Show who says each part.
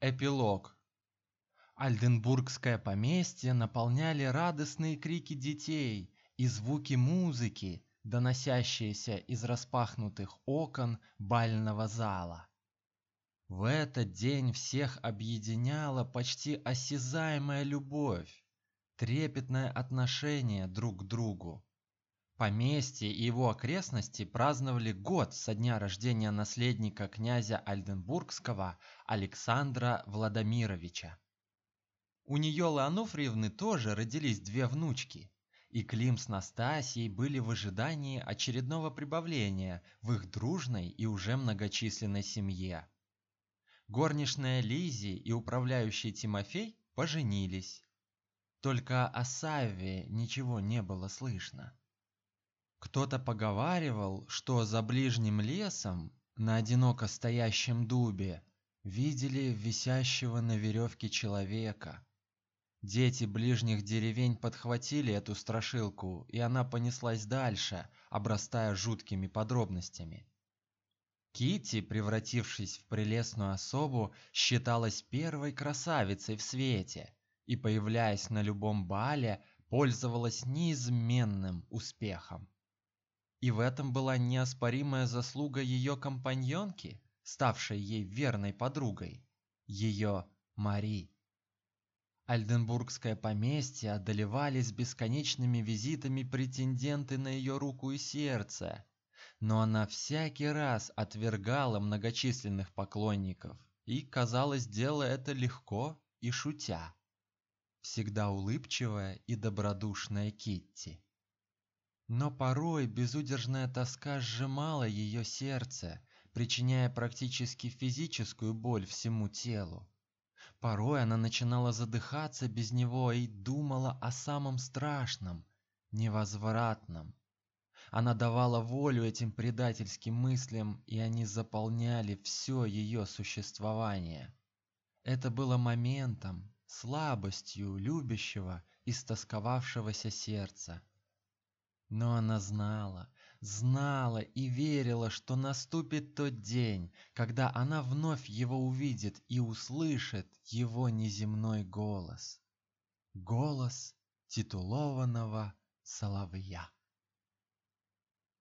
Speaker 1: Эпилог. Альденбургское поместье наполняли радостные крики детей и звуки музыки, доносящиеся из распахнутых окон бального зала. В этот день всех объединяла почти осязаемая любовь, трепетное отношение друг к другу. Поместье и его окрестности праздновали год со дня рождения наследника князя Альденбургского Александра Владимировича. У Ниёлы Ануфриевны тоже родились две внучки, и Клим с Настасьей были в ожидании очередного прибавления в их дружной и уже многочисленной семье. Горничная Лизи и управляющий Тимофей поженились. Только о Савве ничего не было слышно. Кто-то поговаривал, что за ближним лесом, на одиноко стоящем дубе, видели висящего на веревке человека. Дети ближних деревень подхватили эту страшилку, и она понеслась дальше, обрастая жуткими подробностями. Китти, превратившись в прелестную особу, считалась первой красавицей в свете и, появляясь на любом бале, пользовалась неизменным успехом. И в этом была неоспоримая заслуга ее компаньонки, ставшей ей верной подругой, ее Мари. Альденбургское поместье одолевались бесконечными визитами претенденты на ее руку и сердце, но она всякий раз отвергала многочисленных поклонников и, казалось, делая это легко и шутя. Всегда улыбчивая и добродушная Китти. Но порой безудержная тоска сжимала ее сердце, причиняя практически физическую боль всему телу. Порой она начинала задыхаться без него и думала о самом страшном, невозвратном. Она давала волю этим предательским мыслям, и они заполняли все ее существование. Это было моментом, слабостью любящего и стосковавшегося сердца. Но она знала, знала и верила, что наступит тот день, когда она вновь его увидит и услышит его неземной голос. Голос титулованного соловья.